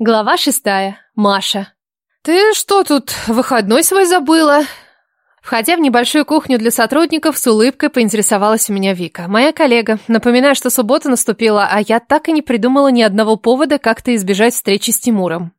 Глава шестая. Маша. «Ты что тут, выходной свой забыла?» Входя в небольшую кухню для сотрудников, с улыбкой поинтересовалась у меня Вика, моя коллега. Напоминаю, что суббота наступила, а я так и не придумала ни одного повода как-то избежать встречи с Тимуром.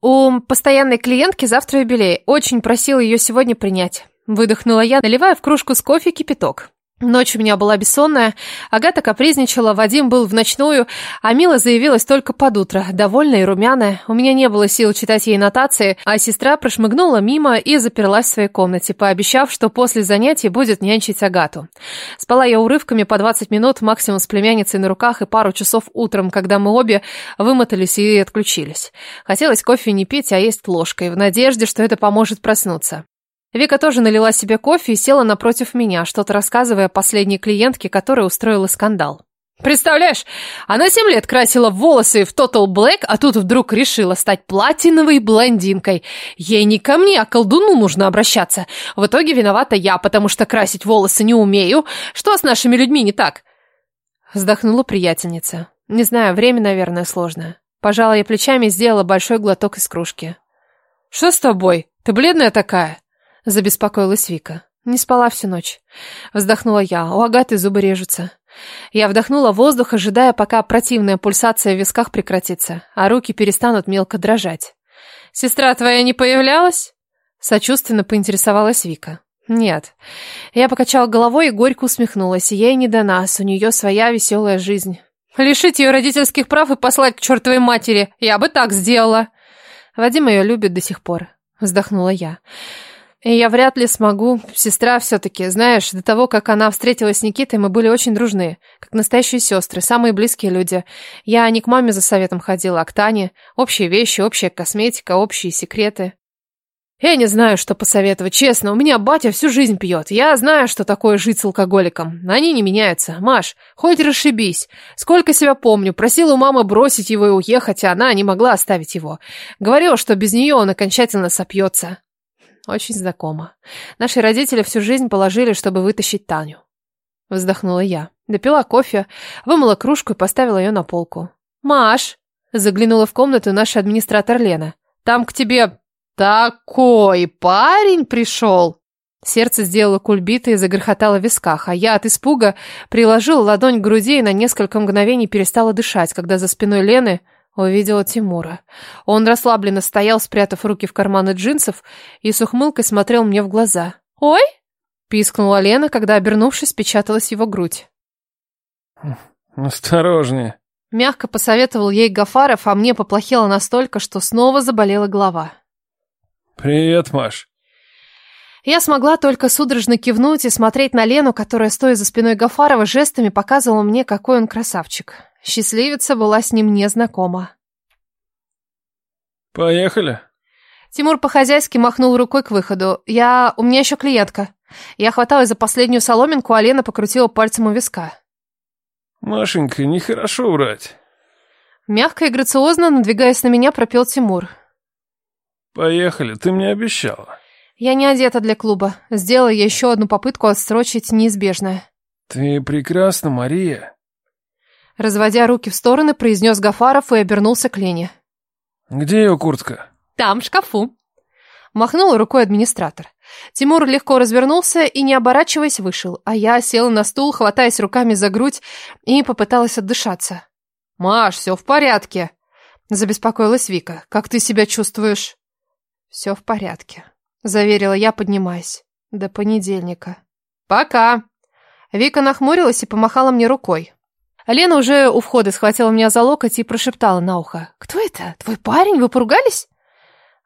У постоянной клиентки завтра юбилей. Очень просила ее сегодня принять. Выдохнула я, наливая в кружку с кофе кипяток. Ночь у меня была бессонная, Агата капризничала, Вадим был в ночную, а Мила заявилась только под утро, довольная и румяная. У меня не было сил читать ей нотации, а сестра прошмыгнула мимо и заперлась в своей комнате, пообещав, что после занятий будет нянчить Агату. Спала я урывками по 20 минут, максимум с племянницей на руках и пару часов утром, когда мы обе вымотались и отключились. Хотелось кофе не пить, а есть ложкой, в надежде, что это поможет проснуться. Вика тоже налила себе кофе и села напротив меня, что-то рассказывая последней клиентке, которая устроила скандал. Представляешь, она семь лет красила волосы в Total Black, а тут вдруг решила стать платиновой блондинкой. Ей не ко мне, а к колдуну нужно обращаться. В итоге виновата я, потому что красить волосы не умею. Что с нашими людьми не так? Вздохнула приятельница. Не знаю, время, наверное, сложное. Пожала я плечами и сделала большой глоток из кружки. Что с тобой? Ты бледная такая? Забеспокоилась Вика. Не спала всю ночь. Вздохнула я. У Агаты зубы режутся. Я вдохнула воздух, ожидая, пока противная пульсация в висках прекратится, а руки перестанут мелко дрожать. «Сестра твоя не появлялась?» Сочувственно поинтересовалась Вика. «Нет». Я покачала головой и горько усмехнулась. Ей не до нас, у нее своя веселая жизнь. «Лишить ее родительских прав и послать к чертовой матери. Я бы так сделала». Вадим ее любит до сих пор. Вздохнула я. И я вряд ли смогу. Сестра все-таки, знаешь, до того, как она встретилась с Никитой, мы были очень дружны. Как настоящие сестры, самые близкие люди. Я не к маме за советом ходила, а к Тане. Общие вещи, общая косметика, общие секреты. Я не знаю, что посоветовать, честно. У меня батя всю жизнь пьет. Я знаю, что такое жить с алкоголиком. Они не меняются. Маш, хоть расшибись. Сколько себя помню, просила у мамы бросить его и уехать, а она не могла оставить его. Говорила, что без нее он окончательно сопьется. Очень знакомо. Наши родители всю жизнь положили, чтобы вытащить Таню. Вздохнула я. Допила кофе, вымыла кружку и поставила ее на полку. «Маш!» Заглянула в комнату наша администратор Лена. «Там к тебе такой парень пришел!» Сердце сделало кульбиты и загрохотало в висках, а я от испуга приложила ладонь к груди и на несколько мгновений перестала дышать, когда за спиной Лены Увидела Тимура. Он расслабленно стоял, спрятав руки в карманы джинсов, и с ухмылкой смотрел мне в глаза. «Ой!» — пискнула Лена, когда, обернувшись, печаталась его грудь. «Осторожнее!» Мягко посоветовал ей Гафаров, а мне поплохело настолько, что снова заболела голова. «Привет, Маш!» Я смогла только судорожно кивнуть и смотреть на Лену, которая, стоя за спиной Гафарова, жестами показывала мне, какой он красавчик. Счастливица была с ним незнакома. «Поехали». Тимур по-хозяйски махнул рукой к выходу. «Я... У меня еще клиентка». Я хваталась за последнюю соломинку, а Лена покрутила пальцем у виска. «Машенька, нехорошо врать». Мягко и грациозно, надвигаясь на меня, пропел Тимур. «Поехали, ты мне обещала». Я не одета для клуба. Сделала я еще одну попытку отсрочить неизбежное. «Ты прекрасна, Мария». Разводя руки в стороны, произнес Гафаров и обернулся к Лене. «Где ее куртка?» «Там, в шкафу». Махнул рукой администратор. Тимур легко развернулся и, не оборачиваясь, вышел, а я села на стул, хватаясь руками за грудь и попыталась отдышаться. «Маш, все в порядке», — забеспокоилась Вика. «Как ты себя чувствуешь?» «Все в порядке», — заверила я, поднимаясь. «До понедельника». «Пока». Вика нахмурилась и помахала мне рукой. Лена уже у входа схватила меня за локоть и прошептала на ухо. «Кто это? Твой парень? Вы поругались?»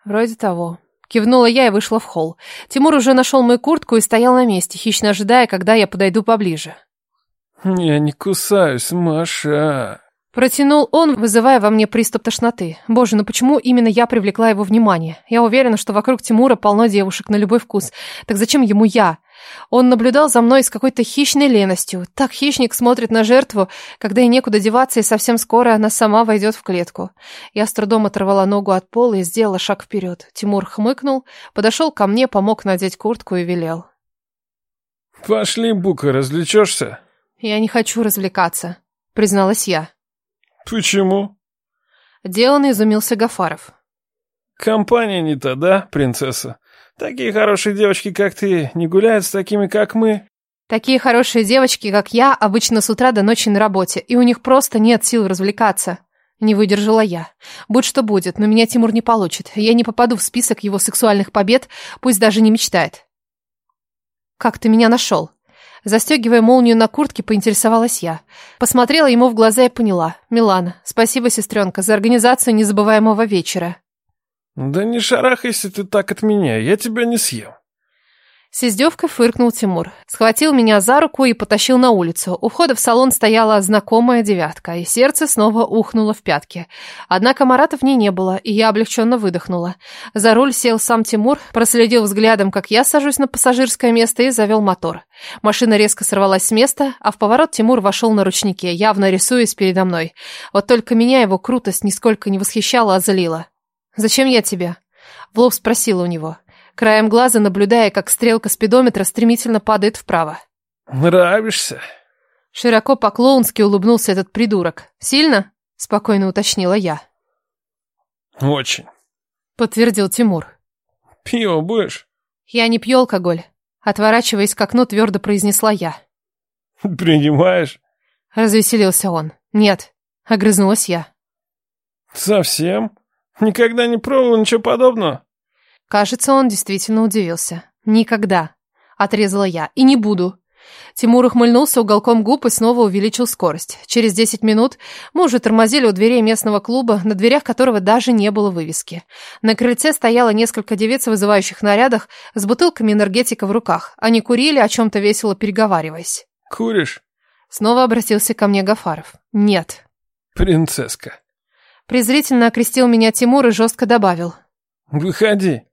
«Вроде того». Кивнула я и вышла в холл. Тимур уже нашел мою куртку и стоял на месте, хищно ожидая, когда я подойду поближе. «Я не кусаюсь, Маша». Протянул он, вызывая во мне приступ тошноты. Боже, ну почему именно я привлекла его внимание? Я уверена, что вокруг Тимура полно девушек на любой вкус. Так зачем ему я? Он наблюдал за мной с какой-то хищной леностью. Так хищник смотрит на жертву, когда ей некуда деваться, и совсем скоро она сама войдет в клетку. Я с трудом оторвала ногу от пола и сделала шаг вперед. Тимур хмыкнул, подошел ко мне, помог надеть куртку и велел. «Пошли, Бука, развлечешься?» «Я не хочу развлекаться», призналась я. «Почему?» Деланно изумился Гафаров. Компания не та, да, принцесса? Такие хорошие девочки, как ты, не гуляют с такими, как мы. Такие хорошие девочки, как я, обычно с утра до ночи на работе, и у них просто нет сил развлекаться. Не выдержала я. Будь что будет, но меня Тимур не получит. Я не попаду в список его сексуальных побед, пусть даже не мечтает. Как ты меня нашел? Застегивая молнию на куртке, поинтересовалась я. Посмотрела ему в глаза и поняла. Милана, спасибо, сестренка, за организацию незабываемого вечера. Да не шарахайся ты так от меня, я тебя не съем. С издевкой фыркнул Тимур. Схватил меня за руку и потащил на улицу. У входа в салон стояла знакомая девятка, и сердце снова ухнуло в пятки. Однако Марата в ней не было, и я облегченно выдохнула. За руль сел сам Тимур, проследил взглядом, как я сажусь на пассажирское место, и завел мотор. Машина резко сорвалась с места, а в поворот Тимур вошел на ручнике, явно рисуясь передо мной. Вот только меня его крутость нисколько не восхищала, а злила. «Зачем я тебе?» В лоб спросила у него краем глаза наблюдая, как стрелка спидометра стремительно падает вправо. «Нравишься?» Широко по-клоунски улыбнулся этот придурок. «Сильно?» – спокойно уточнила я. «Очень», – подтвердил Тимур. «Пиво будешь?» «Я не пью алкоголь», – отворачиваясь к окну, твердо произнесла я. «Принимаешь?» – развеселился он. «Нет», – огрызнулась я. «Совсем? Никогда не пробовал ничего подобного?» Кажется, он действительно удивился. «Никогда», — отрезала я, — «и не буду». Тимур ухмыльнулся уголком губ и снова увеличил скорость. Через десять минут мы уже тормозили у дверей местного клуба, на дверях которого даже не было вывески. На крыльце стояло несколько девиц в вызывающих нарядах с бутылками энергетика в руках. Они курили, о чем-то весело переговариваясь. «Куришь?» Снова обратился ко мне Гафаров. «Нет». «Принцесска». Презрительно окрестил меня Тимур и жестко добавил. «Выходи».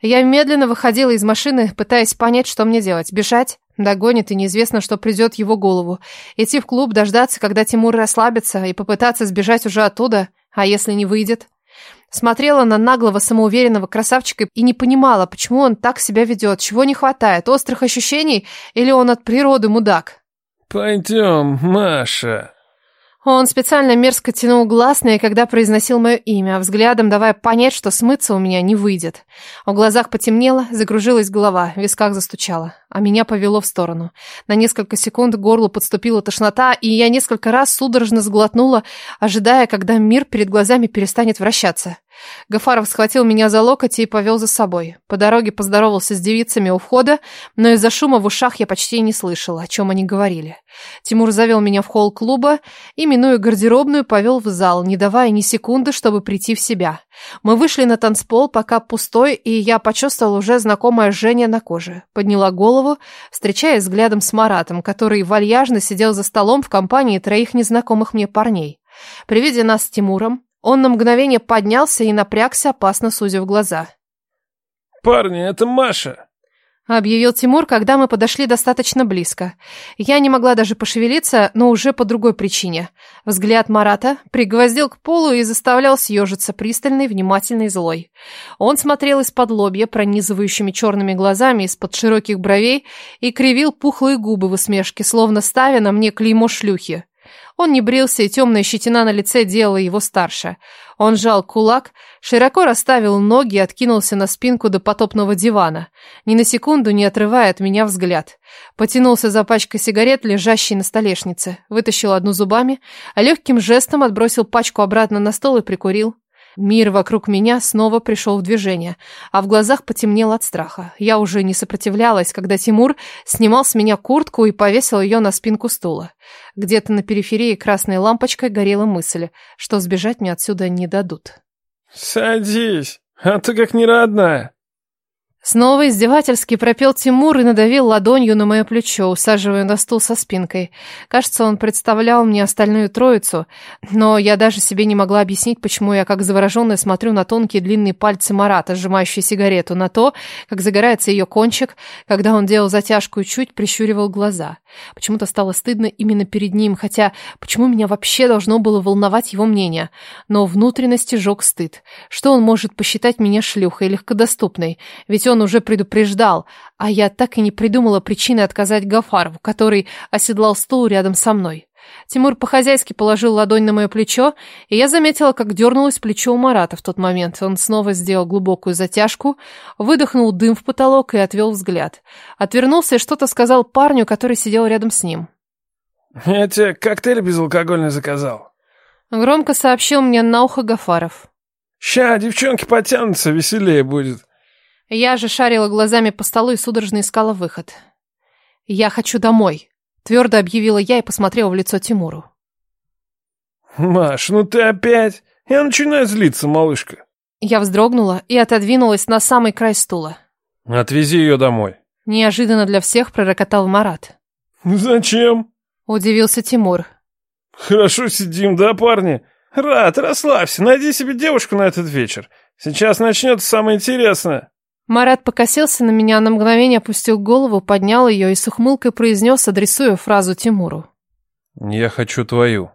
Я медленно выходила из машины, пытаясь понять, что мне делать. Бежать? Догонит, и неизвестно, что придет его голову. Идти в клуб, дождаться, когда Тимур расслабится, и попытаться сбежать уже оттуда, а если не выйдет? Смотрела на наглого, самоуверенного красавчика и не понимала, почему он так себя ведет, чего не хватает, острых ощущений или он от природы мудак. «Пойдем, Маша», он специально мерзко тянул гласные, когда произносил мое имя, взглядом давая понять, что смыться у меня не выйдет. В глазах потемнело, загружилась голова, в висках застучала, а меня повело в сторону. На несколько секунд к горлу подступила тошнота, и я несколько раз судорожно сглотнула, ожидая, когда мир перед глазами перестанет вращаться. Гафаров схватил меня за локоть и повел за собой. По дороге поздоровался с девицами у входа, но из-за шума в ушах я почти не слышала, о чем они говорили. Тимур завел меня в холл клуба и, минуя гардеробную, повел в зал, не давая ни секунды, чтобы прийти в себя. Мы вышли на танцпол, пока пустой, и я почувствовала уже знакомое жжение на коже. Подняла голову, встречаясь взглядом с Маратом, который вальяжно сидел за столом в компании троих незнакомых мне парней. При виде нас с Тимуром, он на мгновение поднялся и напрягся, опасно сузив глаза. «Парни, это Маша!» Объявил Тимур, когда мы подошли достаточно близко. Я не могла даже пошевелиться, но уже по другой причине. Взгляд Марата пригвоздил к полу и заставлял съежиться пристальный, внимательный, злой. Он смотрел из-под лобья, пронизывающими черными глазами из-под широких бровей и кривил пухлые губы в усмешке, словно ставя на мне клеймо шлюхи. Он не брился, и темная щетина на лице делала его старше. Он сжал кулак, широко расставил ноги и откинулся на спинку до потопного дивана, ни на секунду не отрывая от меня взгляд. Потянулся за пачкой сигарет, лежащей на столешнице, вытащил одну зубами, а легким жестом отбросил пачку обратно на стол и прикурил. Мир вокруг меня снова пришел в движение, а в глазах потемнело от страха. Я уже не сопротивлялась, когда Тимур снимал с меня куртку и повесил ее на спинку стула. Где-то на периферии красной лампочкой горела мысль, что сбежать мне отсюда не дадут. «Садись, а ты как не родная». Снова издевательски пропел Тимур и надавил ладонью на мое плечо, усаживая на стул со спинкой. Кажется, он представлял мне остальную троицу, но я даже себе не могла объяснить, почему я как завороженная смотрю на тонкие длинные пальцы Марата, сжимающие сигарету, на то, как загорается ее кончик, когда он делал затяжку и чуть прищуривал глаза. Почему-то стало стыдно именно перед ним, хотя почему меня вообще должно было волновать его мнение? Но внутренности жег стыд. Что он может посчитать меня шлюхой, легкодоступной? Ведь он уже предупреждал, а я так и не придумала причины отказать Гафарову, который оседлал стул рядом со мной. Тимур по-хозяйски положил ладонь на мое плечо, и я заметила, как дернулось плечо у Марата в тот момент. Он снова сделал глубокую затяжку, выдохнул дым в потолок и отвел взгляд. Отвернулся и что-то сказал парню, который сидел рядом с ним. «Я тебе коктейль безалкогольный заказал». Громко сообщил мне на ухо Гафаров. «Ща, девчонки потянутся, веселее будет». Я же шарила глазами по столу и судорожно искала выход. «Я хочу домой», — твердо объявила я и посмотрела в лицо Тимуру. «Маш, ну ты опять? Я начинаю злиться, малышка». Я вздрогнула и отодвинулась на самый край стула. «Отвези ее домой». Неожиданно для всех пророкотал Марат. «Зачем?» — удивился Тимур. «Хорошо сидим, да, парни? Рад, расслабься, найди себе девушку на этот вечер. Сейчас начнется самое интересное». Марат покосился на меня, на мгновение опустил голову, поднял ее и с ухмылкой произнес, адресуя фразу Тимуру. «Я хочу твою».